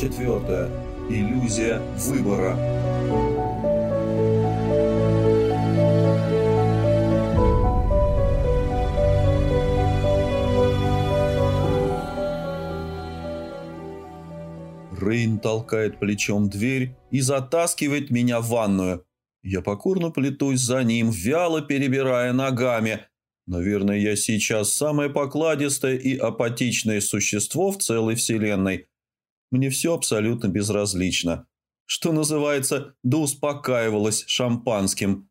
четвертая. Иллюзия выбора. Рейн толкает плечом дверь и затаскивает меня в ванную. Я покорно плетусь за ним, вяло перебирая ногами. Наверное, я сейчас самое покладистое и апатичное существо в целой вселенной. Мне все абсолютно безразлично. Что называется, да успокаивалась шампанским.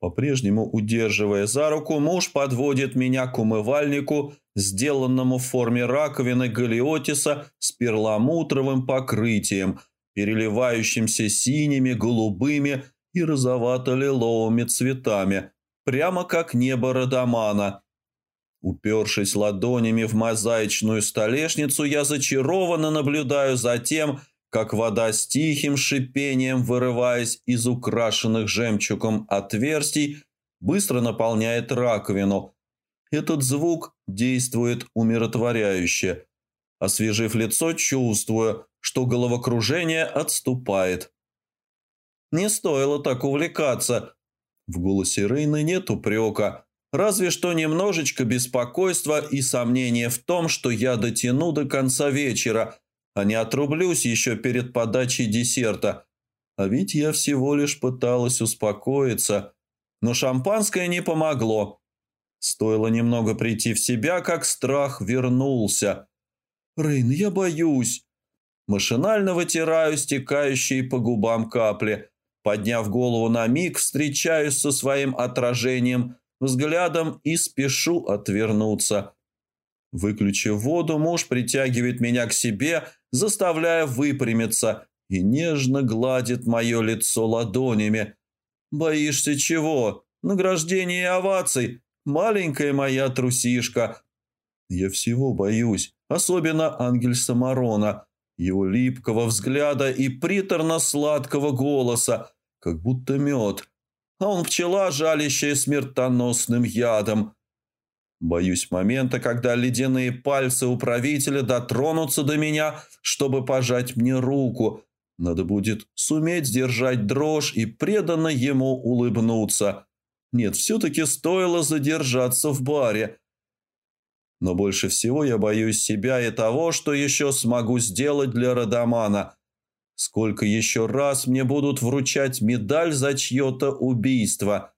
По-прежнему удерживая за руку, муж подводит меня к умывальнику, сделанному в форме раковины галиотиса с перламутровым покрытием, переливающимся синими, голубыми и розовато-лиловыми цветами, прямо как небо Радамана. Упершись ладонями в мозаичную столешницу, я зачарованно наблюдаю за тем, как вода с тихим шипением, вырываясь из украшенных жемчугом отверстий, быстро наполняет раковину. Этот звук действует умиротворяюще. Освежив лицо, чувствую, что головокружение отступает. Не стоило так увлекаться. В голосе Рейны нет упрека, разве что немножечко беспокойства и сомнения в том, что я дотяну до конца вечера – а не отрублюсь еще перед подачей десерта. А ведь я всего лишь пыталась успокоиться, но шампанское не помогло. Стоило немного прийти в себя, как страх вернулся. «Рейн, я боюсь». Машинально вытираю стекающие по губам капли. Подняв голову на миг, встречаюсь со своим отражением взглядом и спешу отвернуться. Выключив воду, муж притягивает меня к себе, заставляя выпрямиться, и нежно гладит мое лицо ладонями. «Боишься чего? Награждение и оваций? Маленькая моя трусишка!» «Я всего боюсь, особенно ангель Самарона, его липкого взгляда и приторно-сладкого голоса, как будто мед, а он пчела, жалящая смертоносным ядом». Боюсь момента, когда ледяные пальцы управителя дотронутся до меня, чтобы пожать мне руку. Надо будет суметь сдержать дрожь и преданно ему улыбнуться. Нет, все-таки стоило задержаться в баре. Но больше всего я боюсь себя и того, что еще смогу сделать для Радамана. Сколько еще раз мне будут вручать медаль за чье-то убийство,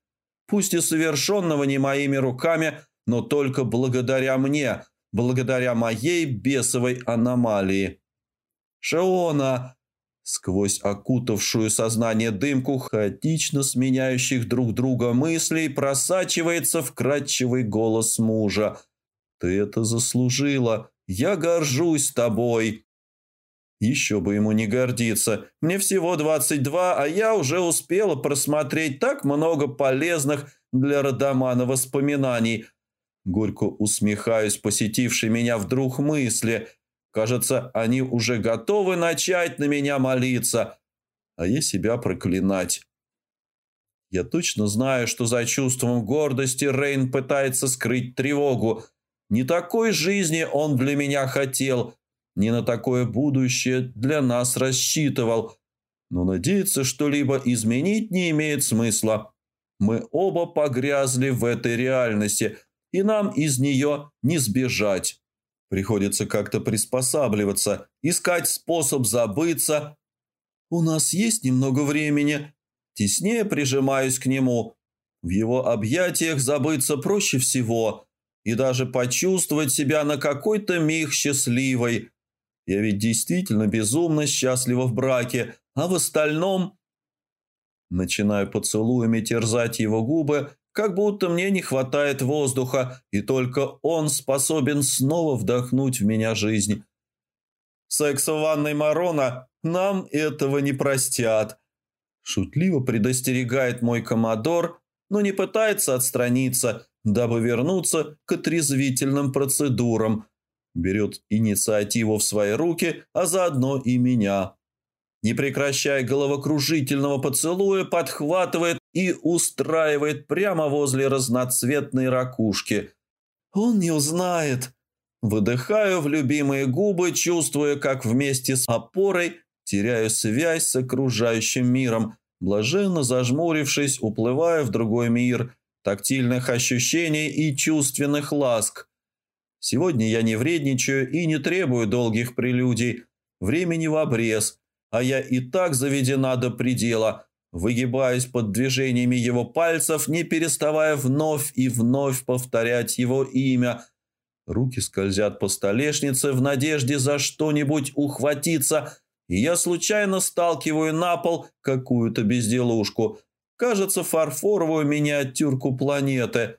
пусть и совершенного не моими руками, но только благодаря мне, благодаря моей бесовой аномалии. «Шеона!» Сквозь окутавшую сознание дымку хаотично сменяющих друг друга мыслей просачивается вкрадчивый голос мужа. «Ты это заслужила! Я горжусь тобой!» Еще бы ему не гордиться. Мне всего 22, а я уже успела просмотреть так много полезных для Родомана воспоминаний – Горько усмехаюсь посетившей меня вдруг мысли. Кажется, они уже готовы начать на меня молиться, а я себя проклинать. Я точно знаю, что за чувством гордости Рейн пытается скрыть тревогу. Не такой жизни он для меня хотел, не на такое будущее для нас рассчитывал. Но надеяться что-либо изменить не имеет смысла. Мы оба погрязли в этой реальности – и нам из нее не сбежать. Приходится как-то приспосабливаться, искать способ забыться. У нас есть немного времени. Теснее прижимаюсь к нему. В его объятиях забыться проще всего и даже почувствовать себя на какой-то миг счастливой. Я ведь действительно безумно счастлива в браке, а в остальном... Начинаю поцелуями терзать его губы, как будто мне не хватает воздуха, и только он способен снова вдохнуть в меня жизнь. Секс в ванной Марона нам этого не простят. Шутливо предостерегает мой комодор, но не пытается отстраниться, дабы вернуться к отрезвительным процедурам. Берет инициативу в свои руки, а заодно и меня не прекращая головокружительного поцелуя, подхватывает и устраивает прямо возле разноцветной ракушки. «Он не узнает!» Выдыхаю в любимые губы, чувствуя, как вместе с опорой теряю связь с окружающим миром, блаженно зажмурившись, уплывая в другой мир тактильных ощущений и чувственных ласк. Сегодня я не вредничаю и не требую долгих прелюдий, времени в обрез, а я и так заведена до предела, выгибаясь под движениями его пальцев, не переставая вновь и вновь повторять его имя. Руки скользят по столешнице в надежде за что-нибудь ухватиться, и я случайно сталкиваю на пол какую-то безделушку, кажется, фарфоровую миниатюрку планеты.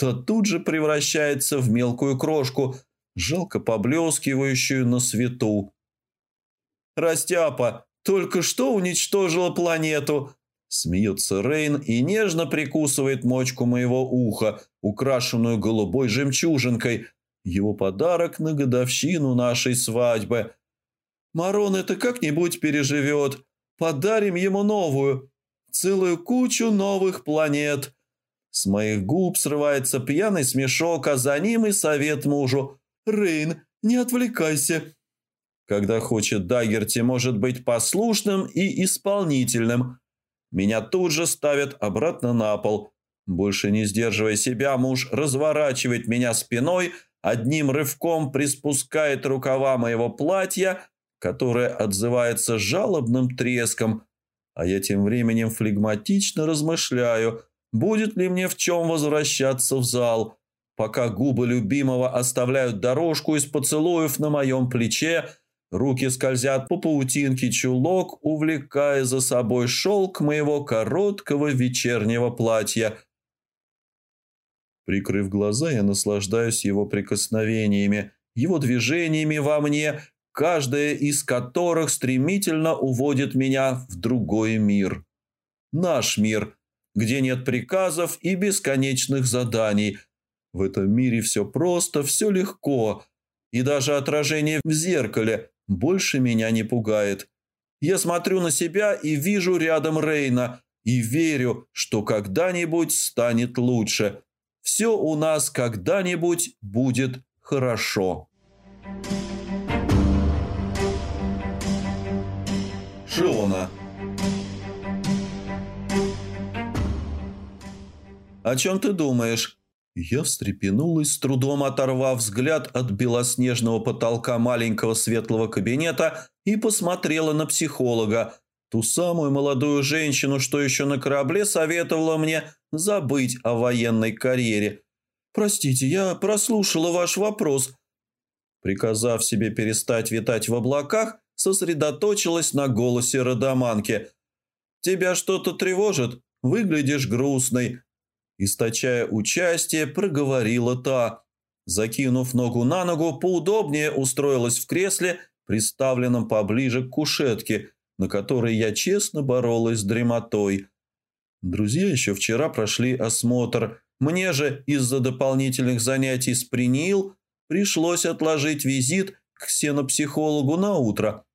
То тут же превращается в мелкую крошку, жалко поблескивающую на свету. «Растяпа, только что уничтожила планету!» Смеется Рейн и нежно прикусывает мочку моего уха, украшенную голубой жемчужинкой. Его подарок на годовщину нашей свадьбы. Марон это как-нибудь переживет. Подарим ему новую. Целую кучу новых планет. С моих губ срывается пьяный смешок, а за ним и совет мужу. «Рейн, не отвлекайся. Когда хочет Дагерти, может быть послушным и исполнительным. Меня тут же ставят обратно на пол. Больше не сдерживая себя, муж разворачивает меня спиной, одним рывком приспускает рукава моего платья, которое отзывается жалобным треском, а я тем временем флегматично размышляю, будет ли мне в чем возвращаться в зал, пока губы любимого оставляют дорожку из поцелуев на моем плече, Руки скользят по паутинке чулок, увлекая за собой шелк моего короткого вечернего платья. Прикрыв глаза, я наслаждаюсь его прикосновениями, его движениями во мне, каждая из которых стремительно уводит меня в другой мир. Наш мир, где нет приказов и бесконечных заданий. В этом мире все просто, все легко, и даже отражение в зеркале больше меня не пугает. Я смотрю на себя и вижу рядом Рейна и верю, что когда-нибудь станет лучше. Все у нас когда-нибудь будет хорошо. Шиона «О чем ты думаешь?» Я встрепенулась, с трудом оторвав взгляд от белоснежного потолка маленького светлого кабинета и посмотрела на психолога, ту самую молодую женщину, что еще на корабле советовала мне забыть о военной карьере. «Простите, я прослушала ваш вопрос». Приказав себе перестать витать в облаках, сосредоточилась на голосе Родоманки. «Тебя что-то тревожит? Выглядишь грустной. Источая участие, проговорила та. Закинув ногу на ногу, поудобнее устроилась в кресле, приставленном поближе к кушетке, на которой я честно боролась с дремотой. Друзья еще вчера прошли осмотр. Мне же из-за дополнительных занятий с Принил пришлось отложить визит к ксенопсихологу на утро.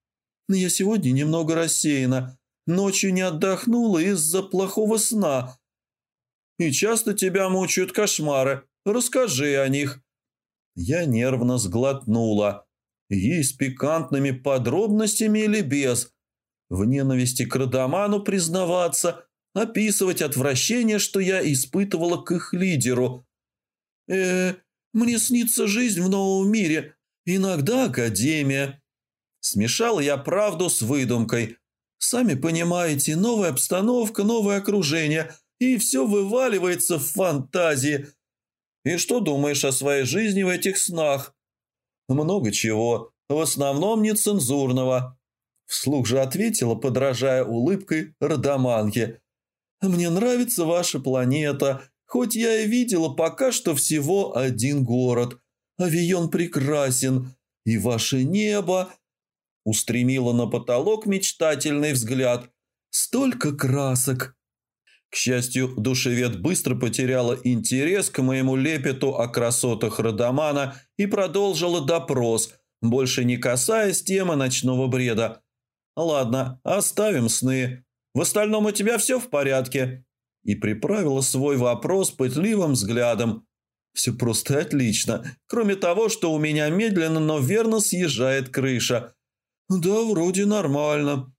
Я сегодня немного рассеяна. Ночью не отдохнула из-за плохого сна и часто тебя мучают кошмары. Расскажи о них». Я нервно сглотнула. Ей с пикантными подробностями или без. В ненависти к Радаману признаваться, описывать отвращение, что я испытывала к их лидеру. э мне снится жизнь в новом мире, иногда академия». Смешал я правду с выдумкой. «Сами понимаете, новая обстановка, новое окружение – и все вываливается в фантазии. И что думаешь о своей жизни в этих снах? Много чего, в основном нецензурного. Вслух же ответила, подражая улыбкой Радаманке. «Мне нравится ваша планета, хоть я и видела пока что всего один город. Авион прекрасен, и ваше небо...» Устремила на потолок мечтательный взгляд. «Столько красок!» К счастью, душевед быстро потеряла интерес к моему лепету о красотах Родомана и продолжила допрос, больше не касаясь темы ночного бреда. «Ладно, оставим сны. В остальном у тебя все в порядке?» И приправила свой вопрос пытливым взглядом. Все просто отлично. Кроме того, что у меня медленно, но верно съезжает крыша. Да, вроде нормально.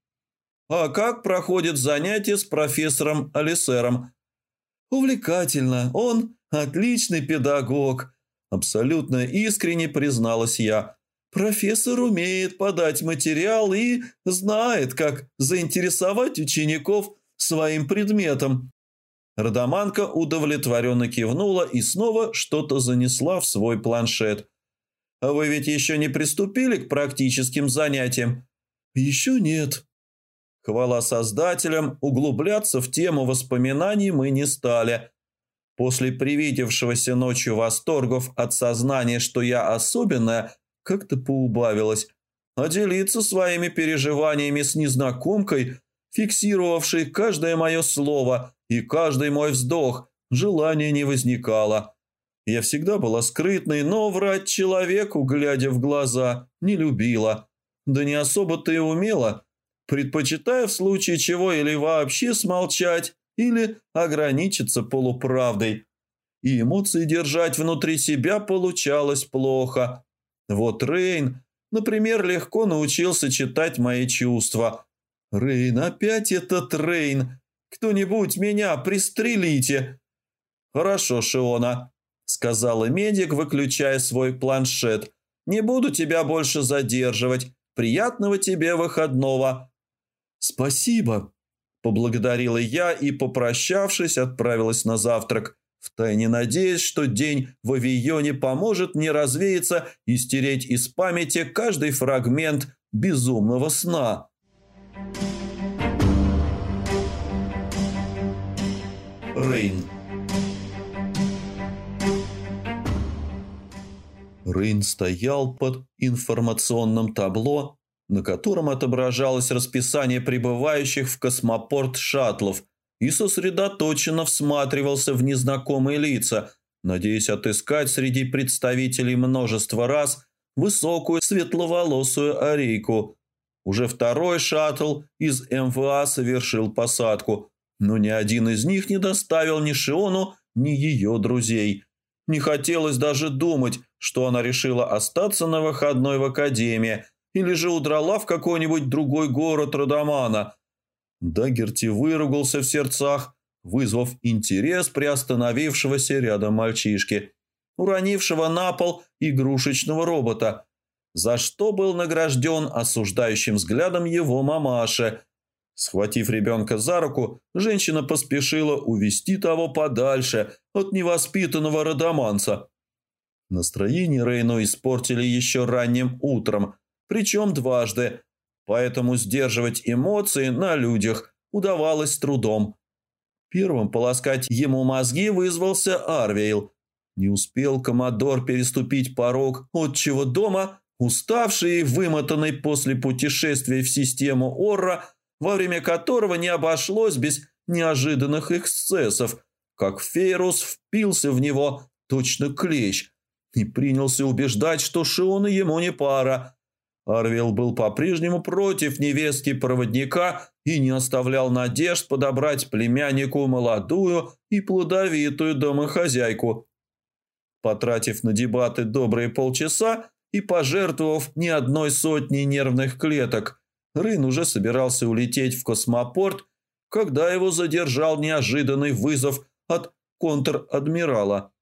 А как проходит занятие с профессором Алисером? Увлекательно. Он отличный педагог. Абсолютно искренне призналась я. Профессор умеет подать материал и знает, как заинтересовать учеников своим предметом. Родоманка удовлетворенно кивнула и снова что-то занесла в свой планшет. «А вы ведь еще не приступили к практическим занятиям?» «Еще нет». Хвала создателям, углубляться в тему воспоминаний мы не стали. После привидевшегося ночью восторгов от сознания, что я особенная, как-то поубавилось. А делиться своими переживаниями с незнакомкой, фиксировавшей каждое мое слово и каждый мой вздох, желания не возникало. Я всегда была скрытной, но врать человеку, глядя в глаза, не любила. Да не особо-то и умела, предпочитая в случае чего или вообще смолчать, или ограничиться полуправдой. И эмоции держать внутри себя получалось плохо. Вот Рейн, например, легко научился читать мои чувства. Рейн, опять этот Рейн. Кто-нибудь меня пристрелите. Хорошо, Шиона, сказала медик, выключая свой планшет. Не буду тебя больше задерживать. Приятного тебе выходного. Спасибо, поблагодарила я и, попрощавшись, отправилась на завтрак втайне надеясь, что день в авионе поможет мне развеяться и стереть из памяти каждый фрагмент безумного сна. Рейн Рейн стоял под информационным табло, на котором отображалось расписание прибывающих в космопорт шаттлов – и сосредоточенно всматривался в незнакомые лица, надеясь отыскать среди представителей множества рас высокую светловолосую арейку. Уже второй шаттл из МВА совершил посадку, но ни один из них не доставил ни Шиону, ни ее друзей. Не хотелось даже думать, что она решила остаться на выходной в академии или же удрала в какой-нибудь другой город Родомана – Дагерти выругался в сердцах, вызвав интерес приостановившегося рядом мальчишки, уронившего на пол игрушечного робота, за что был награжден осуждающим взглядом его мамаши. Схватив ребенка за руку, женщина поспешила увести того подальше от невоспитанного родоманца. Настроение Рейну испортили еще ранним утром, причем дважды – поэтому сдерживать эмоции на людях удавалось с трудом. Первым полоскать ему мозги вызвался Арвейл. Не успел Комодор переступить порог отчего дома, уставший и вымотанный после путешествия в систему Орра, во время которого не обошлось без неожиданных эксцессов, как Фейрус впился в него точно клещ и принялся убеждать, что Шиона ему не пара – Арвил был по-прежнему против невестки проводника и не оставлял надежд подобрать племяннику молодую и плодовитую домохозяйку. Потратив на дебаты добрые полчаса и пожертвовав ни одной сотни нервных клеток, Рын уже собирался улететь в космопорт, когда его задержал неожиданный вызов от контр-адмирала.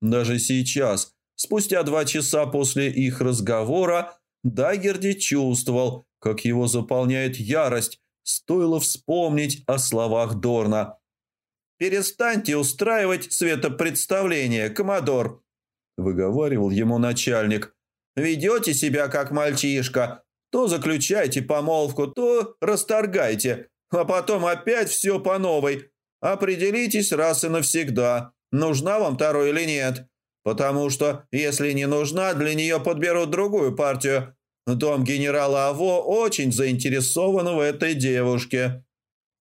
Даже сейчас, спустя два часа после их разговора, Дагерди чувствовал, как его заполняет ярость, стоило вспомнить о словах Дорна. «Перестаньте устраивать светопредставление, коммодор», – выговаривал ему начальник. «Ведете себя как мальчишка. То заключайте помолвку, то расторгайте, а потом опять все по новой. Определитесь раз и навсегда, нужна вам второй или нет. Потому что, если не нужна, для нее подберут другую партию. Дом генерала Аво очень заинтересован в этой девушке.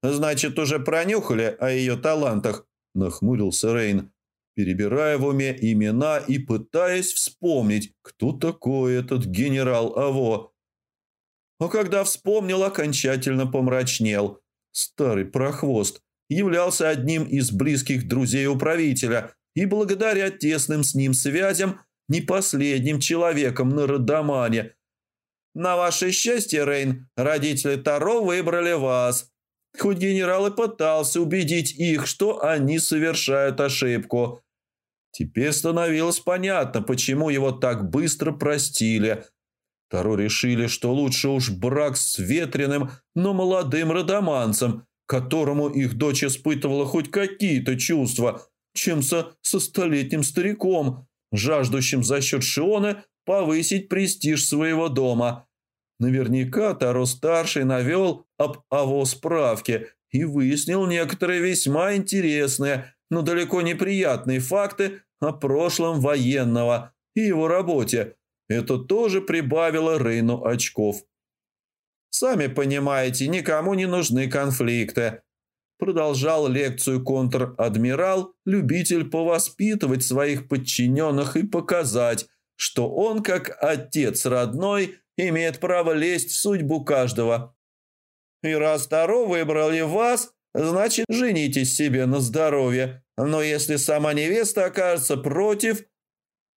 Значит, уже пронюхали о ее талантах, нахмурился Рейн, перебирая в уме имена и пытаясь вспомнить, кто такой этот генерал Аво. А когда вспомнил, окончательно помрачнел. Старый прохвост являлся одним из близких друзей управителя и благодаря тесным с ним связям не последним человеком на Родомане. На ваше счастье, Рейн, родители Таро выбрали вас. Хоть генерал и пытался убедить их, что они совершают ошибку. Теперь становилось понятно, почему его так быстро простили. Таро решили, что лучше уж брак с ветреным, но молодым родоманцем, которому их дочь испытывала хоть какие-то чувства, чем со, со столетним стариком, жаждущим за счет Шиона повысить престиж своего дома. Наверняка Таро-старший навел об АВО справки и выяснил некоторые весьма интересные, но далеко неприятные факты о прошлом военного и его работе. Это тоже прибавило Рейну очков. «Сами понимаете, никому не нужны конфликты», продолжал лекцию контр-адмирал, любитель повоспитывать своих подчиненных и показать, что он, как отец родной, имеет право лезть в судьбу каждого. И раз Таро выбрали вас, значит, женитесь себе на здоровье. Но если сама невеста окажется против...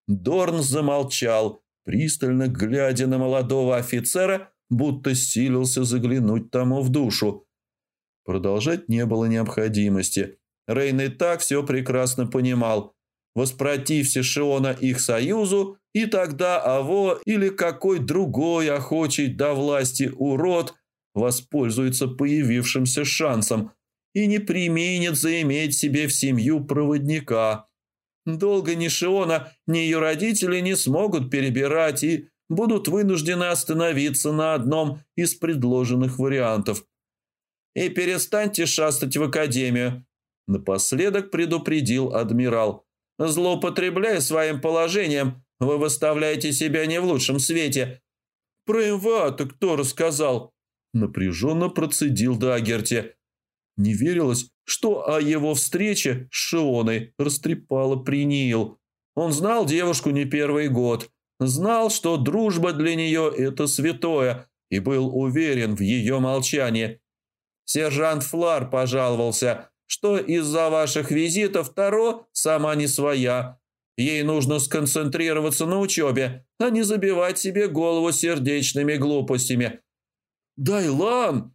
Дорн замолчал, пристально глядя на молодого офицера, будто силился заглянуть тому в душу. Продолжать не было необходимости. Рейн и так все прекрасно понимал. Воспротився Шиона их союзу, и тогда Аво или какой другой охочий до власти урод воспользуется появившимся шансом и не применит заиметь себе в семью проводника. Долго ни Шиона, ни ее родители не смогут перебирать и будут вынуждены остановиться на одном из предложенных вариантов. «И перестаньте шастать в академию», – напоследок предупредил адмирал. «Злоупотребляя своим положением, вы выставляете себя не в лучшем свете». «Про Имвата кто рассказал?» – напряженно процедил Дагерти. Не верилось, что о его встрече с Шионой растрепало Принил. Он знал девушку не первый год, знал, что дружба для нее – это святое, и был уверен в ее молчании. Сержант Флар пожаловался, что из-за ваших визитов Таро сама не своя. Ей нужно сконцентрироваться на учебе, а не забивать себе голову сердечными глупостями. «Дайлан!»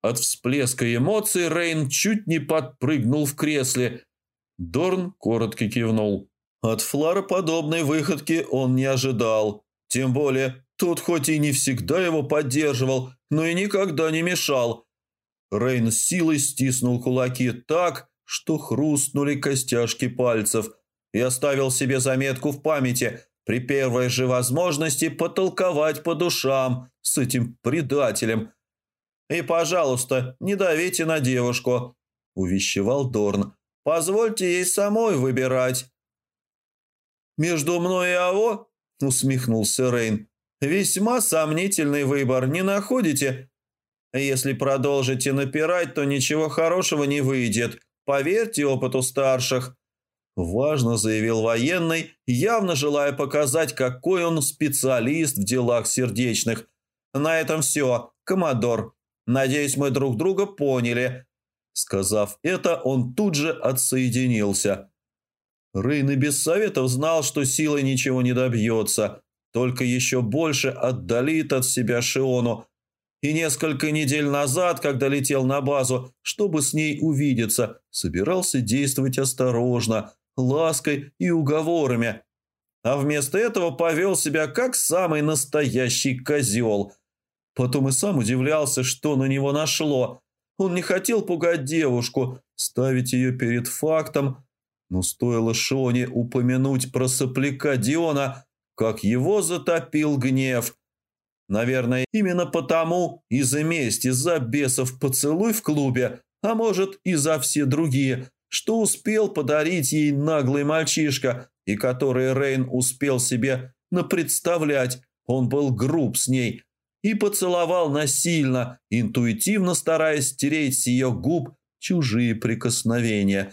От всплеска эмоций Рейн чуть не подпрыгнул в кресле. Дорн коротко кивнул. От Флара подобной выходки он не ожидал. Тем более, тот хоть и не всегда его поддерживал, но и никогда не мешал. Рейн силой стиснул кулаки так, что хрустнули костяшки пальцев, и оставил себе заметку в памяти при первой же возможности потолковать по душам с этим предателем – «И, пожалуйста, не давите на девушку», – увещевал Дорн. «Позвольте ей самой выбирать». «Между мной и Аво?» – усмехнулся Рейн. «Весьма сомнительный выбор, не находите? Если продолжите напирать, то ничего хорошего не выйдет. Поверьте опыту старших». Важно заявил военный, явно желая показать, какой он специалист в делах сердечных. «На этом все, коммодор. Надеюсь, мы друг друга поняли». Сказав это, он тут же отсоединился. Рейн и без советов знал, что силой ничего не добьется, только еще больше отдалит от себя Шиону. И несколько недель назад, когда летел на базу, чтобы с ней увидеться, собирался действовать осторожно, лаской и уговорами. А вместо этого повел себя как самый настоящий козел – Потом и сам удивлялся, что на него нашло. Он не хотел пугать девушку, ставить ее перед фактом. Но стоило Шоне упомянуть про сопляка Диона, как его затопил гнев. Наверное, именно потому и за месть из-за бесов поцелуй в клубе, а может и за все другие, что успел подарить ей наглый мальчишка, и который Рейн успел себе напредставлять. Он был груб с ней, и поцеловал насильно, интуитивно стараясь стереть с ее губ чужие прикосновения.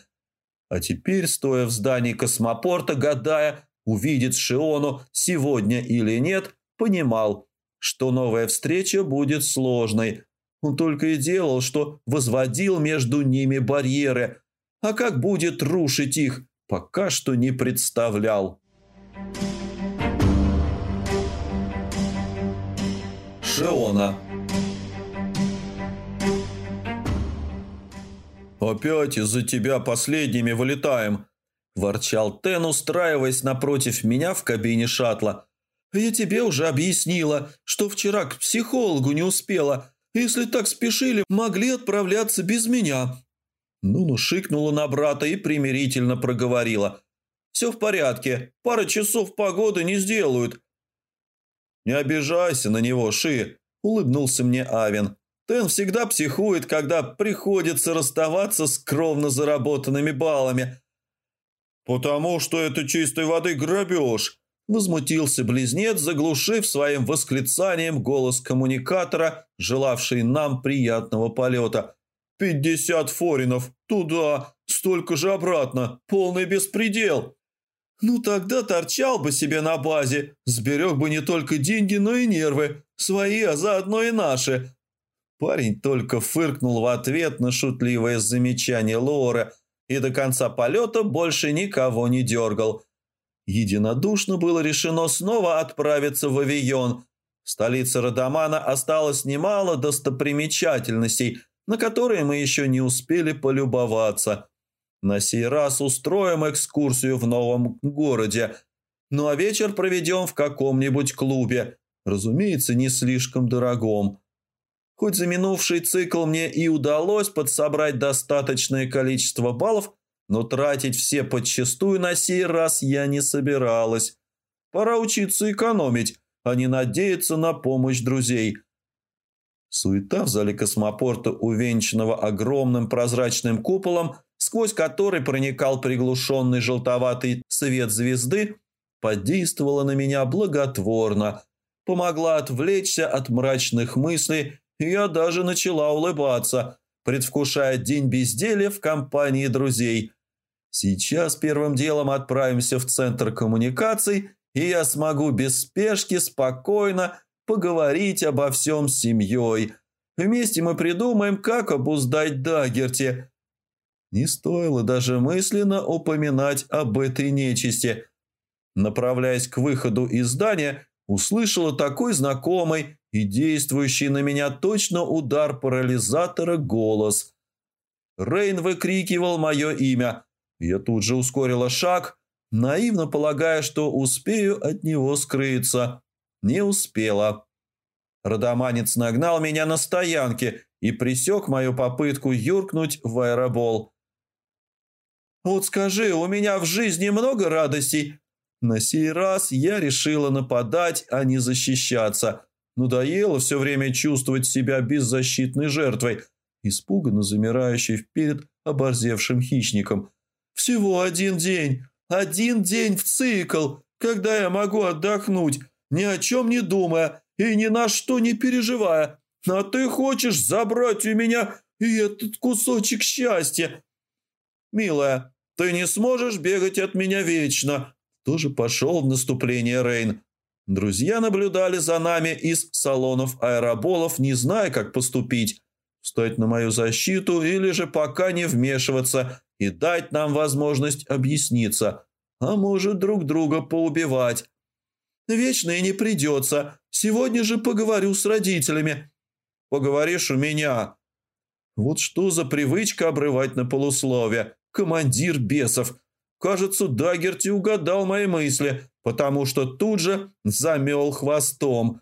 А теперь, стоя в здании космопорта, гадая, увидит Шиону сегодня или нет, понимал, что новая встреча будет сложной. Он только и делал, что возводил между ними барьеры. А как будет рушить их, пока что не представлял. Шеона «Опять из-за тебя последними вылетаем», – ворчал Тен, устраиваясь напротив меня в кабине шаттла. «Я тебе уже объяснила, что вчера к психологу не успела. Если так спешили, могли отправляться без меня». Нуну шикнула на брата и примирительно проговорила. «Все в порядке. Пара часов погоды не сделают». «Не обижайся на него, Ши», – улыбнулся мне Авен. Тен всегда психует, когда приходится расставаться с кровно заработанными баллами. «Потому что это чистой воды грабеж», – возмутился близнец, заглушив своим восклицанием голос коммуникатора, желавший нам приятного полета. «Пятьдесят форинов! Туда! Столько же обратно! Полный беспредел!» «Ну тогда торчал бы себе на базе, сберег бы не только деньги, но и нервы, свои, а заодно и наши», Парень только фыркнул в ответ на шутливое замечание Лора и до конца полета больше никого не дергал. Единодушно было решено снова отправиться в авион. В столице Родомана осталось немало достопримечательностей, на которые мы еще не успели полюбоваться. На сей раз устроим экскурсию в новом городе. Ну а вечер проведем в каком-нибудь клубе. Разумеется, не слишком дорогом. Хоть за минувший цикл мне и удалось подсобрать достаточное количество баллов, но тратить все подчастую на сей раз я не собиралась. Пора учиться экономить, а не надеяться на помощь друзей. Суета в зале космопорта, увенчанного огромным прозрачным куполом, сквозь который проникал приглушенный желтоватый свет звезды, подействовала на меня благотворно, помогла отвлечься от мрачных мыслей я даже начала улыбаться, предвкушая день безделия в компании друзей. Сейчас первым делом отправимся в центр коммуникаций, и я смогу без спешки спокойно поговорить обо всем с семьей. Вместе мы придумаем, как обуздать Дагерти. Не стоило даже мысленно упоминать об этой нечисти. Направляясь к выходу из здания, услышала такой знакомый и действующий на меня точно удар парализатора голос. Рейн выкрикивал мое имя. Я тут же ускорила шаг, наивно полагая, что успею от него скрыться. Не успела. Родоманец нагнал меня на стоянке и присек мою попытку юркнуть в аэробол. «Вот скажи, у меня в жизни много радостей?» На сей раз я решила нападать, а не защищаться – Надоело все время чувствовать себя беззащитной жертвой, испуганно замирающей перед оборзевшим хищником. «Всего один день, один день в цикл, когда я могу отдохнуть, ни о чем не думая и ни на что не переживая. А ты хочешь забрать у меня и этот кусочек счастья? Милая, ты не сможешь бегать от меня вечно». Тоже пошел в наступление Рейн. Друзья наблюдали за нами из салонов аэроболов, не зная, как поступить. Встать на мою защиту или же пока не вмешиваться и дать нам возможность объясниться, а может друг друга поубивать. Вечно и не придется. Сегодня же поговорю с родителями. Поговоришь у меня. Вот что за привычка обрывать на полусловие. Командир бесов. Кажется, Дагерти угадал мои мысли, потому что тут же замел хвостом.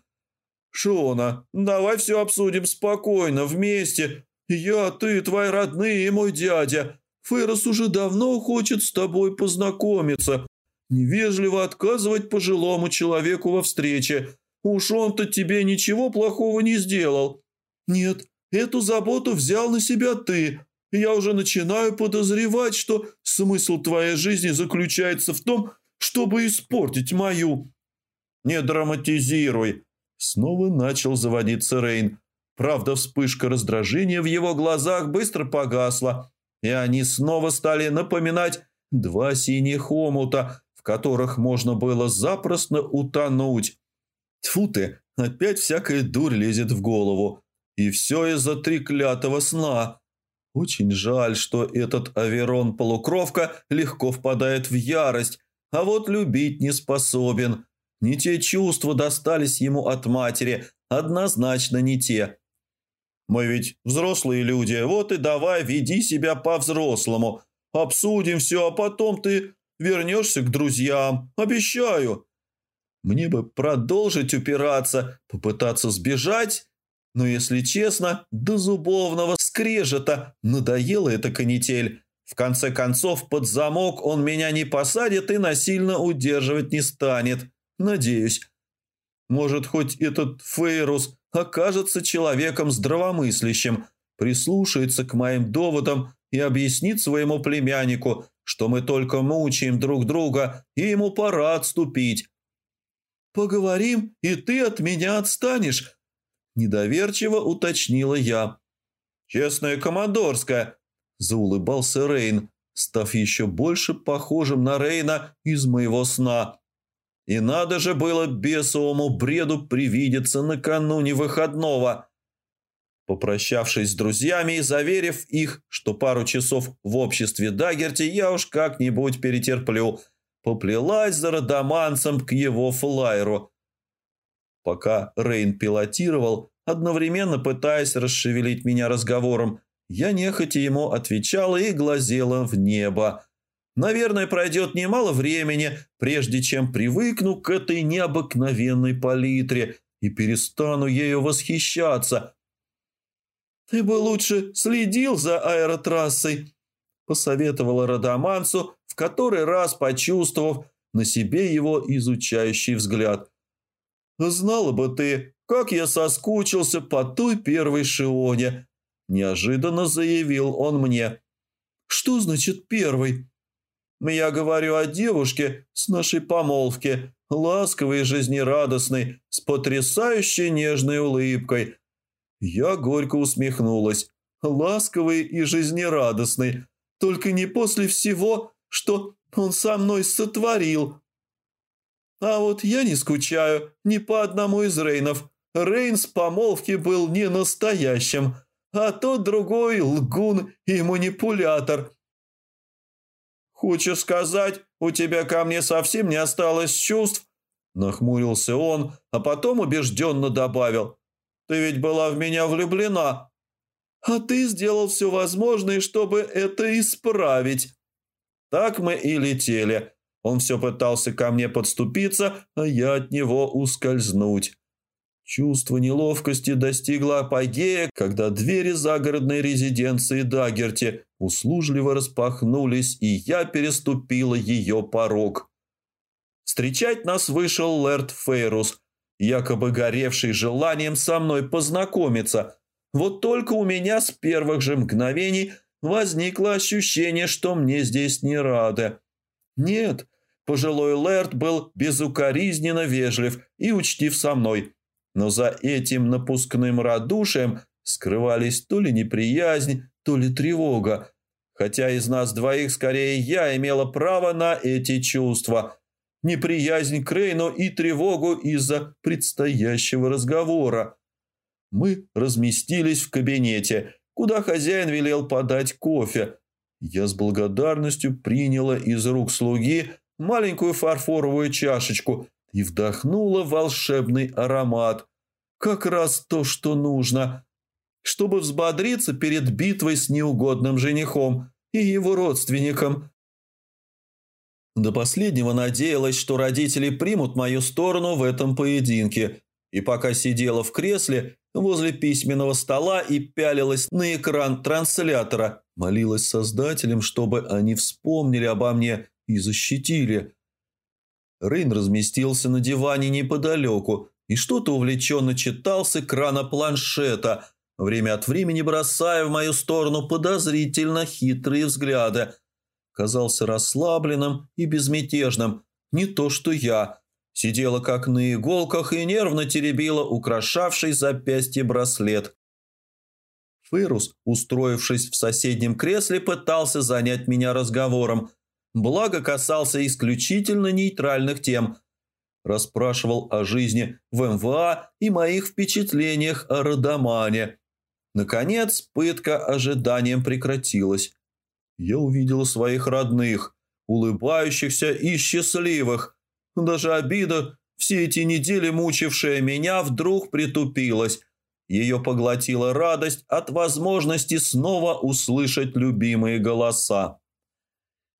«Шона, давай все обсудим спокойно, вместе. Я, ты, твои родные и мой дядя. Феррес уже давно хочет с тобой познакомиться. Невежливо отказывать пожилому человеку во встрече. Уж он-то тебе ничего плохого не сделал. Нет, эту заботу взял на себя ты. Я уже начинаю подозревать, что смысл твоей жизни заключается в том, чтобы испортить мою. Не драматизируй. Снова начал заводиться Рейн. Правда, вспышка раздражения в его глазах быстро погасла, и они снова стали напоминать два синих омута, в которых можно было запросто утонуть. Тьфу ты, опять всякая дурь лезет в голову. И все из-за треклятого сна. Очень жаль, что этот Аверон-полукровка легко впадает в ярость, а вот любить не способен. Не те чувства достались ему от матери, однозначно не те. Мы ведь взрослые люди, вот и давай веди себя по-взрослому. Обсудим все, а потом ты вернешься к друзьям, обещаю. Мне бы продолжить упираться, попытаться сбежать, но, если честно, до зубовного скрежета надоела эта канитель. В конце концов, под замок он меня не посадит и насильно удерживать не станет. Надеюсь. Может, хоть этот Фейрус окажется человеком здравомыслящим, прислушается к моим доводам и объяснит своему племяннику, что мы только мучаем друг друга, и ему пора отступить. «Поговорим, и ты от меня отстанешь», – недоверчиво уточнила я. «Честная командорская», – заулыбался Рейн, став еще больше похожим на Рейна из моего сна. И надо же было бесовому бреду привидеться накануне выходного. Попрощавшись с друзьями и заверив их, что пару часов в обществе Дагерти я уж как-нибудь перетерплю, поплелась за Радаманцем к его флайеру. Пока Рейн пилотировал, одновременно пытаясь расшевелить меня разговором, я нехотя ему отвечала и глазела в небо. Наверное, пройдет немало времени, прежде чем привыкну к этой необыкновенной палитре и перестану ею восхищаться. «Ты бы лучше следил за аэротрассой», – посоветовала Радамансу, в который раз почувствовав на себе его изучающий взгляд. «Знала бы ты, как я соскучился по той первой Шионе», – неожиданно заявил он мне. «Что значит первый?» Я говорю о девушке с нашей помолвки, ласковой и жизнерадостной, с потрясающей нежной улыбкой. Я горько усмехнулась. Ласковый и жизнерадостный. Только не после всего, что он со мной сотворил. А вот я не скучаю ни по одному из Рейнов. Рейн с помолвки был не настоящим, а тот другой лгун и манипулятор – «Хочешь сказать, у тебя ко мне совсем не осталось чувств?» Нахмурился он, а потом убежденно добавил. «Ты ведь была в меня влюблена, а ты сделал все возможное, чтобы это исправить». Так мы и летели. Он все пытался ко мне подступиться, а я от него ускользнуть. Чувство неловкости достигло апогея, когда двери загородной резиденции Дагерти услужливо распахнулись, и я переступила ее порог. Встречать нас вышел Лэрд Фейрус, якобы горевший желанием со мной познакомиться. Вот только у меня с первых же мгновений возникло ощущение, что мне здесь не рады. Нет, пожилой Лэрд был безукоризненно вежлив и учтив со мной – но за этим напускным радушием скрывались то ли неприязнь, то ли тревога, хотя из нас двоих скорее я имела право на эти чувства. Неприязнь к Рейну и тревогу из-за предстоящего разговора. Мы разместились в кабинете, куда хозяин велел подать кофе. Я с благодарностью приняла из рук слуги маленькую фарфоровую чашечку и вдохнула волшебный аромат. Как раз то, что нужно, чтобы взбодриться перед битвой с неугодным женихом и его родственником. До последнего надеялась, что родители примут мою сторону в этом поединке, и пока сидела в кресле возле письменного стола и пялилась на экран транслятора, молилась создателям, чтобы они вспомнили обо мне и защитили. Рейн разместился на диване неподалеку и что-то увлеченно читал с экрана планшета, время от времени бросая в мою сторону подозрительно хитрые взгляды. Казался расслабленным и безмятежным, не то что я. Сидела как на иголках и нервно теребила украшавший запястье браслет. Фырус, устроившись в соседнем кресле, пытался занять меня разговором – благо касался исключительно нейтральных тем. Расспрашивал о жизни в МВА и моих впечатлениях о Родомане. Наконец, пытка ожиданием прекратилась. Я увидел своих родных, улыбающихся и счастливых. Даже обида, все эти недели мучившая меня, вдруг притупилась. Ее поглотила радость от возможности снова услышать любимые голоса.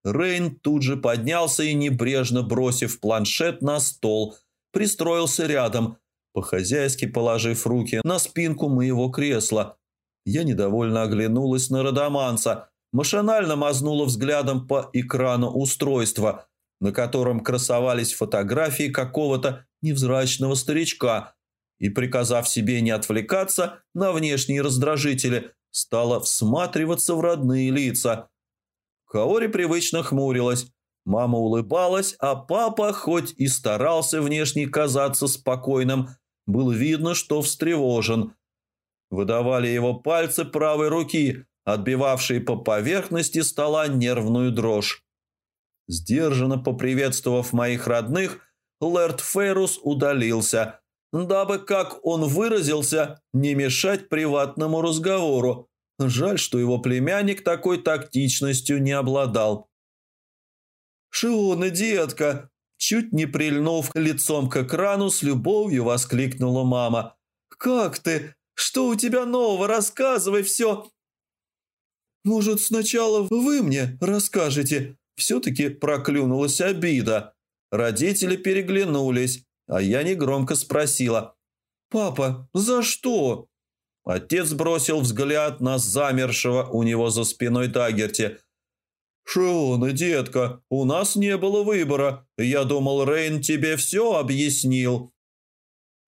Рейн тут же поднялся и, небрежно бросив планшет на стол, пристроился рядом, по-хозяйски положив руки на спинку моего кресла. Я недовольно оглянулась на Родоманца, машинально мазнула взглядом по экрану устройства, на котором красовались фотографии какого-то невзрачного старичка, и, приказав себе не отвлекаться на внешние раздражители, стала всматриваться в родные лица. Каори привычно хмурилась, мама улыбалась, а папа, хоть и старался внешне казаться спокойным, было видно, что встревожен. Выдавали его пальцы правой руки, отбивавшие по поверхности стола нервную дрожь. Сдержанно поприветствовав моих родных, Лэрд Фейрус удалился, дабы, как он выразился, не мешать приватному разговору. Жаль, что его племянник такой тактичностью не обладал. «Шиона, детка!» Чуть не прильнув лицом к экрану, с любовью воскликнула мама. «Как ты? Что у тебя нового? Рассказывай все!» «Может, сначала вы мне расскажете?» Все-таки проклюнулась обида. Родители переглянулись, а я негромко спросила. «Папа, за что?» Отец бросил взгляд на замершего у него за спиной Дагерти – «Шиона, детка, у нас не было выбора. Я думал, Рейн тебе все объяснил».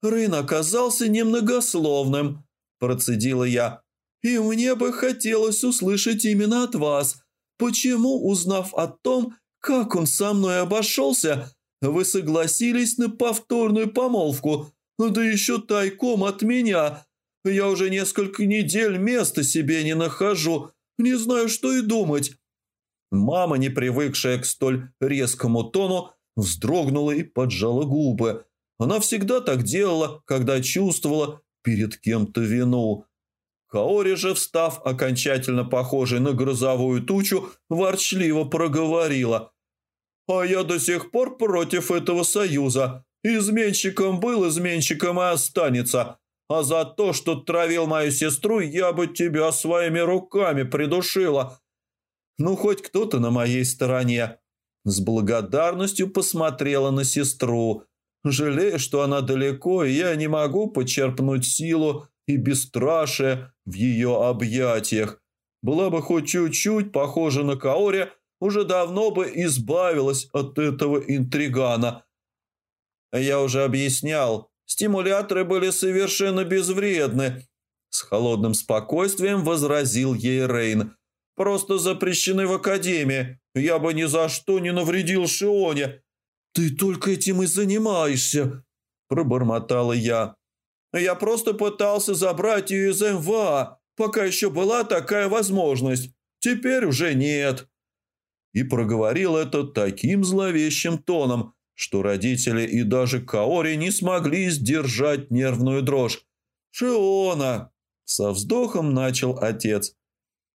«Рейн оказался немногословным», – процедила я. «И мне бы хотелось услышать именно от вас, почему, узнав о том, как он со мной обошелся, вы согласились на повторную помолвку, да еще тайком от меня. Я уже несколько недель места себе не нахожу, не знаю, что и думать». Мама, не привыкшая к столь резкому тону, вздрогнула и поджала губы. Она всегда так делала, когда чувствовала перед кем-то вину. Каори же, встав окончательно похожей на грозовую тучу, ворчливо проговорила. «А я до сих пор против этого союза. Изменщиком был, изменщиком и останется. А за то, что травил мою сестру, я бы тебя своими руками придушила. Ну, хоть кто-то на моей стороне. С благодарностью посмотрела на сестру. Жалею, что она далеко, и я не могу почерпнуть силу и бесстрашие в ее объятиях. Была бы хоть чуть-чуть похожа на Каори, уже давно бы избавилась от этого интригана. Я уже объяснял, стимуляторы были совершенно безвредны. С холодным спокойствием возразил ей Рейн – просто запрещены в Академии. Я бы ни за что не навредил Шионе». «Ты только этим и занимаешься», – пробормотала я. «Я просто пытался забрать ее из МВА, пока еще была такая возможность. Теперь уже нет». И проговорил это таким зловещим тоном, что родители и даже Каори не смогли сдержать нервную дрожь. «Шиона!» – со вздохом начал отец.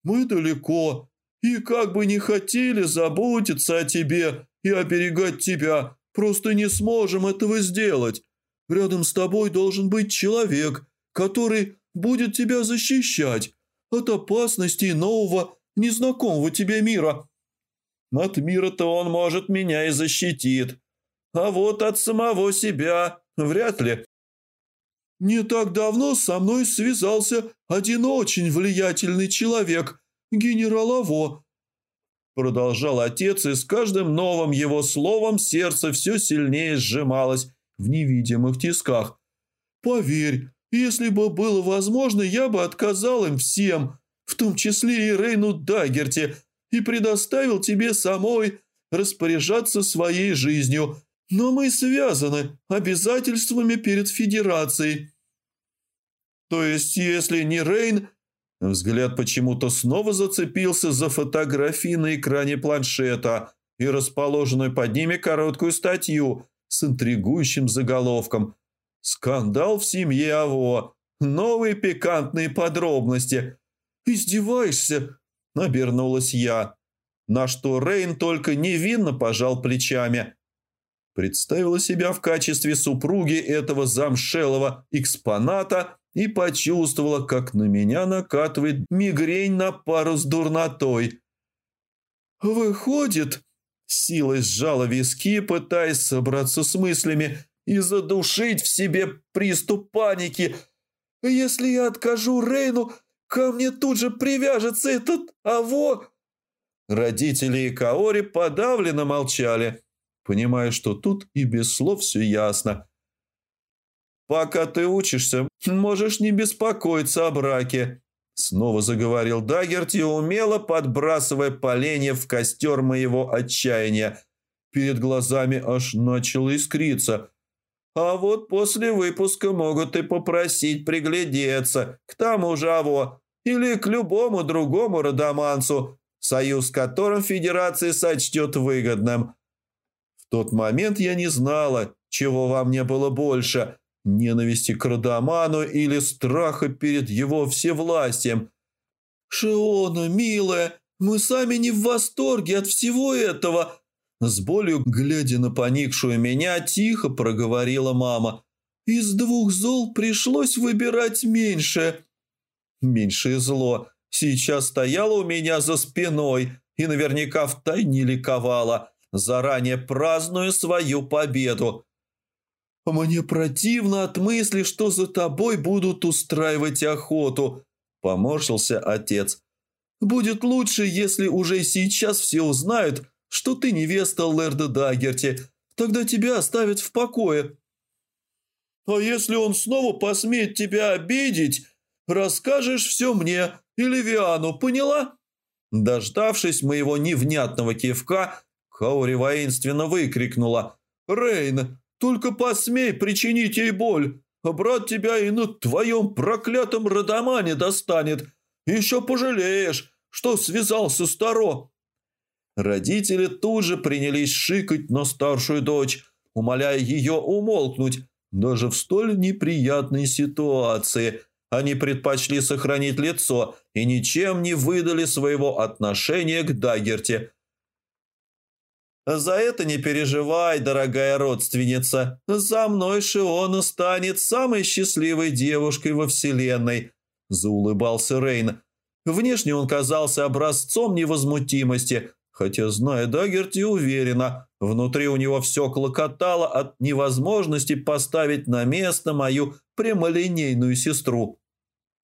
Мы далеко, и как бы не хотели заботиться о тебе и оберегать тебя, просто не сможем этого сделать. Рядом с тобой должен быть человек, который будет тебя защищать от опасностей нового, незнакомого тебе мира. От мира-то он, может, меня и защитит, а вот от самого себя вряд ли. Не так давно со мной связался один очень влиятельный человек, генерал Аво. Продолжал отец, и с каждым новым его словом сердце все сильнее сжималось в невидимых тисках. «Поверь, если бы было возможно, я бы отказал им всем, в том числе и Рейну Дагерти, и предоставил тебе самой распоряжаться своей жизнью. Но мы связаны обязательствами перед Федерацией. То есть, если не Рейн... Взгляд почему-то снова зацепился за фотографии на экране планшета и расположенную под ними короткую статью с интригующим заголовком «Скандал в семье Аво. Новые пикантные подробности. «Издеваешься?» – обернулась я. На что Рейн только невинно пожал плечами. Представила себя в качестве супруги этого замшелого экспоната и почувствовала, как на меня накатывает мигрень на пару с дурнотой. «Выходит...» Силой сжала виски, пытаясь собраться с мыслями и задушить в себе приступ паники. «Если я откажу Рейну, ко мне тут же привяжется этот аво...» Родители Каори подавленно молчали, понимая, что тут и без слов все ясно. «Пока ты учишься, можешь не беспокоиться о браке», Снова заговорил Даггерти, умело подбрасывая поленья в костер моего отчаяния. Перед глазами аж начало искриться. А вот после выпуска могут и попросить приглядеться к тому же Аво или к любому другому родомансу, союз которым Федерация сочтет выгодным. В тот момент я не знала, чего во мне было больше – ненависти к Радаману или страха перед его всевластием. «Шиона, милая, мы сами не в восторге от всего этого!» С болью, глядя на поникшую меня, тихо проговорила мама. «Из двух зол пришлось выбирать меньшее». Меньшее зло сейчас стояло у меня за спиной и наверняка втайне ликовало, заранее празднуя свою победу. «Мне противно от мысли, что за тобой будут устраивать охоту», – поморщился отец. «Будет лучше, если уже сейчас все узнают, что ты невеста Лерда Дагерти. Тогда тебя оставят в покое». «А если он снова посмеет тебя обидеть, расскажешь все мне или Виану, поняла?» Дождавшись моего невнятного кивка, Каури воинственно выкрикнула. «Рейн, только посмей причинить ей боль, а брат тебя и на твоем проклятом родомане достанет. Еще пожалеешь, что связался с Таро». Родители тут же принялись шикать на старшую дочь, умоляя ее умолкнуть. Даже в столь неприятной ситуации они предпочли сохранить лицо и ничем не выдали своего отношения к Дагерте – «За это не переживай, дорогая родственница. За мной Шиона станет самой счастливой девушкой во Вселенной», – заулыбался Рейн. Внешне он казался образцом невозмутимости, хотя, зная Дагерти, уверенно, внутри у него все клокотало от невозможности поставить на место мою прямолинейную сестру.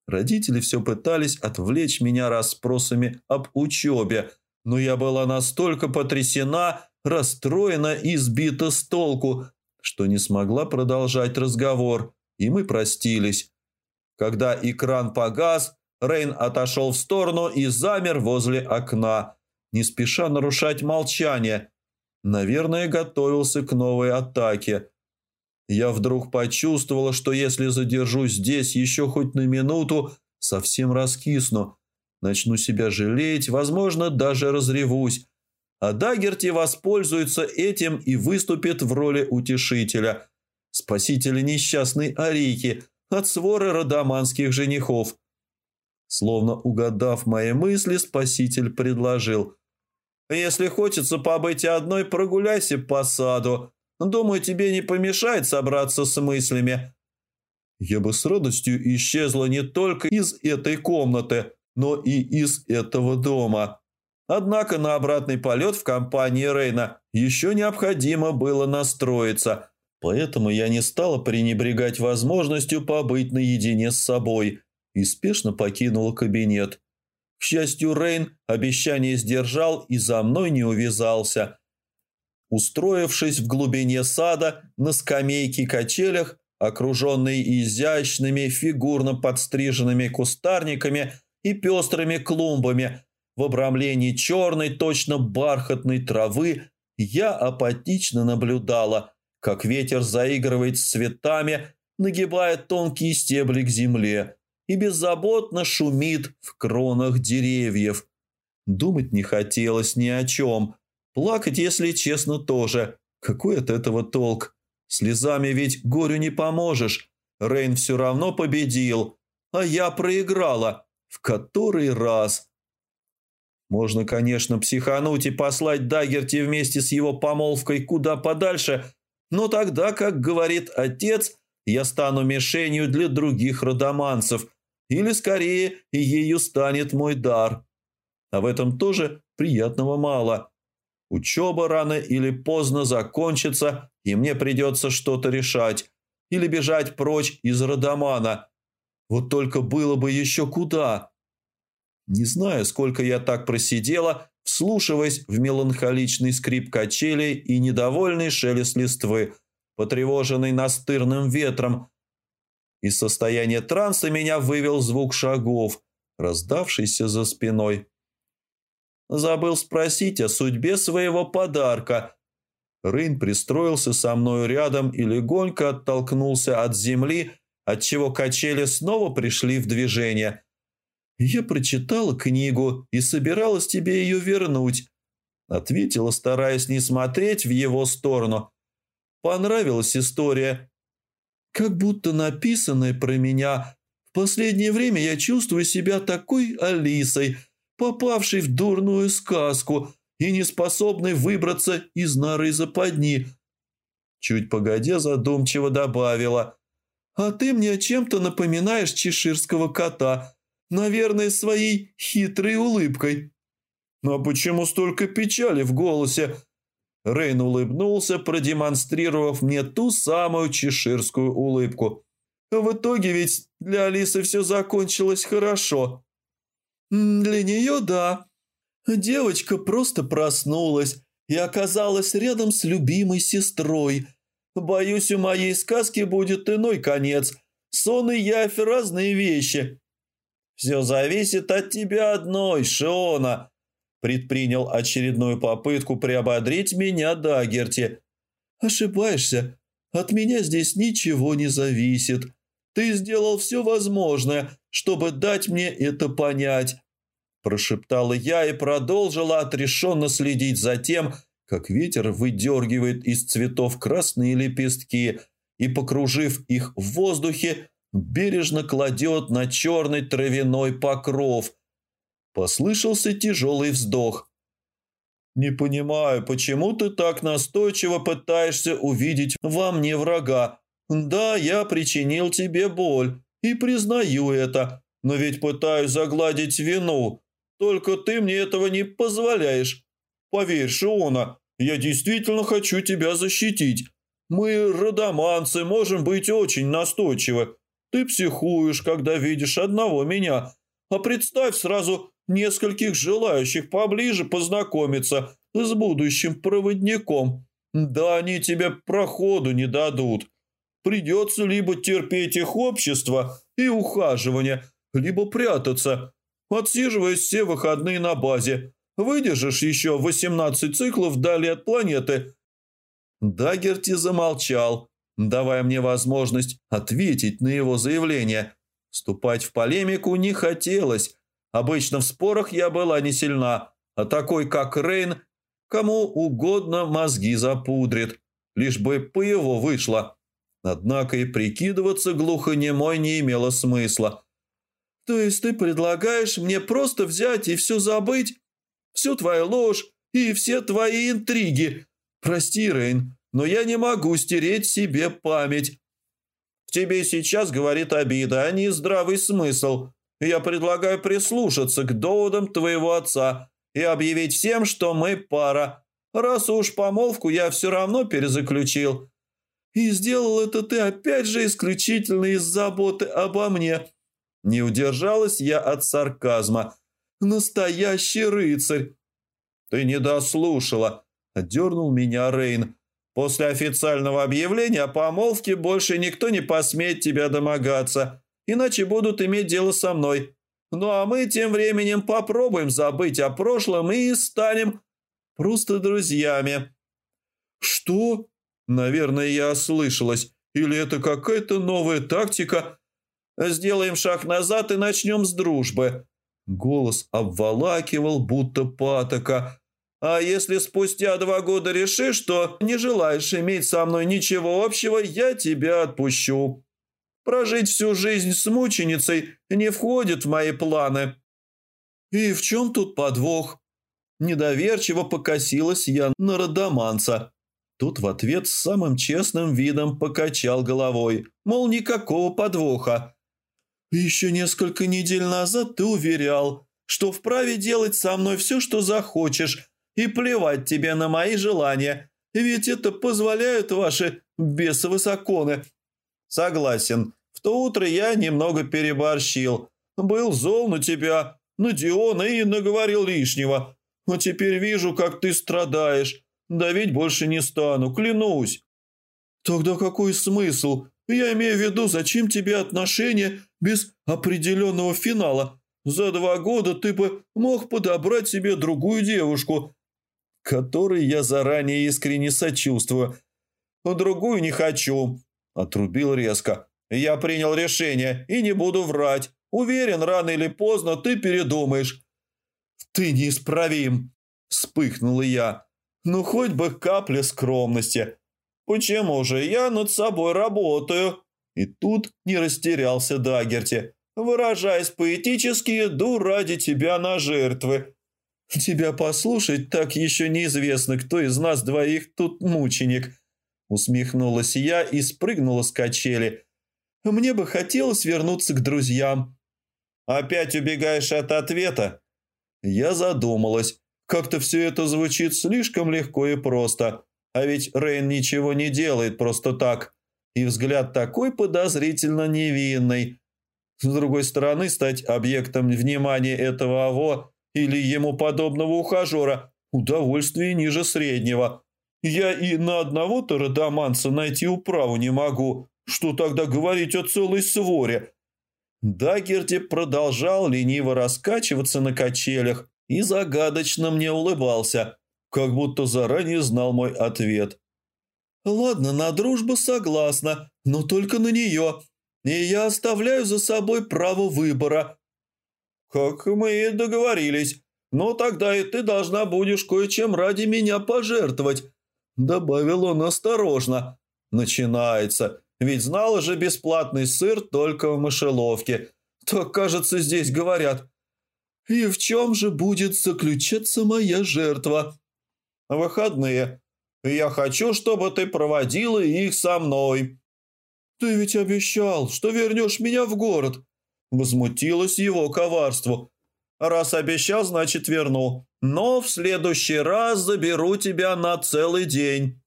Родители все пытались отвлечь меня расспросами об учебе, но я была настолько потрясена, расстроена и сбита с толку, что не смогла продолжать разговор, и мы простились. Когда экран погас, Рейн отошел в сторону и замер возле окна, не спеша нарушать молчание. Наверное, готовился к новой атаке. Я вдруг почувствовала, что если задержусь здесь еще хоть на минуту, совсем раскисну. Начну себя жалеть, возможно, даже разревусь, а Дагерти воспользуется этим и выступит в роли утешителя, спасителя несчастной Арики от своры родоманских женихов. Словно угадав мои мысли, спаситель предложил. «Если хочется побыть одной, прогуляйся по саду. Думаю, тебе не помешает собраться с мыслями». Я бы с радостью исчезла не только из этой комнаты, но и из этого дома. Однако на обратный полет в компании Рейна еще необходимо было настроиться, поэтому я не стала пренебрегать возможностью побыть наедине с собой и спешно покинула кабинет. К счастью, Рейн обещание сдержал и за мной не увязался. Устроившись в глубине сада на скамейке-качелях, окруженный изящными фигурно подстриженными кустарниками и пестрыми клумбами – в обрамлении черной, точно бархатной травы, я апатично наблюдала, как ветер заигрывает с цветами, нагибая тонкие стебли к земле и беззаботно шумит в кронах деревьев. Думать не хотелось ни о чем. Плакать, если честно, тоже. Какой от этого толк? Слезами ведь горю не поможешь. Рейн все равно победил, а я проиграла. В который раз? Можно, конечно, психануть и послать Дагерти вместе с его помолвкой куда подальше, но тогда, как говорит отец, я стану мишенью для других родоманцев, или, скорее, ею станет мой дар. А в этом тоже приятного мало. Учеба рано или поздно закончится, и мне придется что-то решать. Или бежать прочь из Родомана. Вот только было бы еще куда. Не знаю, сколько я так просидела, вслушиваясь в меланхоличный скрип качелей и недовольный шелест листвы, потревоженный настырным ветром. Из состояния транса меня вывел звук шагов, раздавшийся за спиной. Забыл спросить о судьбе своего подарка. Рын пристроился со мною рядом и легонько оттолкнулся от земли, отчего качели снова пришли в движение. «Я прочитала книгу и собиралась тебе ее вернуть», — ответила, стараясь не смотреть в его сторону. «Понравилась история. Как будто написанная про меня. В последнее время я чувствую себя такой Алисой, попавший в дурную сказку и не способный выбраться из норы западни. Чуть погодя задумчиво добавила. «А ты мне чем-то напоминаешь чеширского кота, наверное, своей хитрой улыбкой». «Ну а почему столько печали в голосе?» Рейн улыбнулся, продемонстрировав мне ту самую чеширскую улыбку. «В итоге ведь для Алисы все закончилось хорошо». «Для нее да. Девочка просто проснулась и оказалась рядом с любимой сестрой. Боюсь, у моей сказки будет иной конец. Сон и явь – разные вещи». «Все зависит от тебя одной, Шиона», – предпринял очередную попытку приободрить меня Дагерти. «Ошибаешься. От меня здесь ничего не зависит. Ты сделал все возможное, чтобы дать мне это понять. Прошептала я и продолжила отрешенно следить за тем, как ветер выдергивает из цветов красные лепестки и, покружив их в воздухе, бережно кладет на черный травяной покров. Послышался тяжелый вздох. «Не понимаю, почему ты так настойчиво пытаешься увидеть во мне врага? Да, я причинил тебе боль и признаю это, но ведь пытаюсь загладить вину. Только ты мне этого не позволяешь. Поверь, Шиона, я действительно хочу тебя защитить. Мы, родоманцы, можем быть очень настойчивы. Ты психуешь, когда видишь одного меня. А представь сразу нескольких желающих поближе познакомиться с будущим проводником. Да они тебе проходу не дадут. Придется либо терпеть их общество и ухаживание, либо прятаться, Отсиживаюсь все выходные на базе. Выдержишь еще 18 циклов вдали от планеты». Дагерти замолчал, давая мне возможность ответить на его заявление. Вступать в полемику не хотелось. Обычно в спорах я была не сильна, а такой, как Рейн, кому угодно мозги запудрит, лишь бы по его вышло. Однако и прикидываться глухонемой не имело смысла. То есть ты предлагаешь мне просто взять и все забыть? Всю твою ложь и все твои интриги. Прости, Рейн, но я не могу стереть себе память. В тебе сейчас говорит обида, а не здравый смысл. Я предлагаю прислушаться к доводам твоего отца и объявить всем, что мы пара. Раз уж помолвку я все равно перезаключил. И сделал это ты опять же исключительно из заботы обо мне. Не удержалась я от сарказма. «Настоящий рыцарь!» «Ты не дослушала!» – отдернул меня Рейн. «После официального объявления о помолвке больше никто не посмеет тебя домогаться, иначе будут иметь дело со мной. Ну а мы тем временем попробуем забыть о прошлом и станем просто друзьями». «Что?» Наверное, я ослышалась. Или это какая-то новая тактика Сделаем шаг назад и начнем с дружбы». Голос обволакивал, будто патока. «А если спустя два года решишь, что не желаешь иметь со мной ничего общего, я тебя отпущу». Прожить всю жизнь с мученицей не входит в мои планы». «И в чем тут подвох?» Недоверчиво покосилась я на родоманца. Тут в ответ с самым честным видом покачал головой, мол, никакого подвоха. «Еще несколько недель назад ты уверял, что вправе делать со мной все, что захочешь, и плевать тебе на мои желания, ведь это позволяют ваши бесовы законы». «Согласен. В то утро я немного переборщил. Был зол на тебя, на Диона и наговорил лишнего. Но теперь вижу, как ты страдаешь. Давить больше не стану, клянусь». «Тогда какой смысл? Я имею в виду, зачем тебе отношения без определенного финала? За два года ты бы мог подобрать себе другую девушку, которой я заранее искренне сочувствую. Другую не хочу», – отрубил резко. «Я принял решение и не буду врать. Уверен, рано или поздно ты передумаешь». «Ты неисправим», – вспыхнула я. «Ну, хоть бы капля скромности». «Почему же? Я над собой работаю». И тут не растерялся Дагерти. «Выражаясь поэтически, иду ради тебя на жертвы». «Тебя послушать, так еще неизвестно, кто из нас двоих тут мученик». Усмехнулась я и спрыгнула с качели. «Мне бы хотелось вернуться к друзьям». «Опять убегаешь от ответа?» Я задумалась. Как-то все это звучит слишком легко и просто. А ведь Рейн ничего не делает просто так. И взгляд такой подозрительно невинный. С другой стороны, стать объектом внимания этого АВО или ему подобного ухажера – удовольствие ниже среднего. Я и на одного-то родоманца найти управу не могу. Что тогда говорить о целой своре? Дагерти продолжал лениво раскачиваться на качелях и загадочно мне улыбался, как будто заранее знал мой ответ. «Ладно, на дружбу согласна, но только на нее, и я оставляю за собой право выбора». «Как мы и договорились. Но тогда и ты должна будешь кое-чем ради меня пожертвовать», — добавил он осторожно. «Начинается. Ведь знала же бесплатный сыр только в мышеловке. Так, кажется, здесь говорят. И в чем же будет заключаться моя жертва? Выходные. Я хочу, чтобы ты проводила их со мной. Ты ведь обещал, что вернешь меня в город. Возмутилась его коварству. Раз обещал, значит верну. Но в следующий раз заберу тебя на целый день.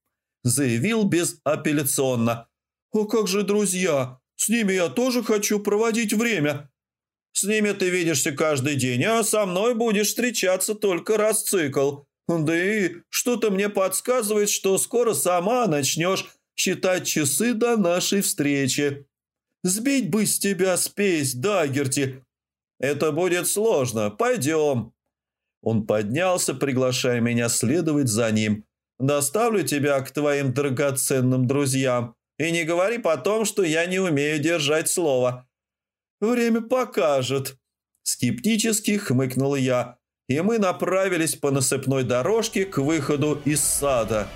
Заявил безапелляционно. «А как же друзья? С ними я тоже хочу проводить время». «С ними ты видишься каждый день, а со мной будешь встречаться только раз в цикл. Да и что-то мне подсказывает, что скоро сама начнешь считать часы до нашей встречи. Сбить бы с тебя спесь, Дагерти. Это будет сложно. Пойдем». Он поднялся, приглашая меня следовать за ним. «Доставлю тебя к твоим драгоценным друзьям». И не говори потом, что я не умею держать слово. Время покажет. Скептически хмыкнул я, и мы направились по насыпной дорожке к выходу из сада.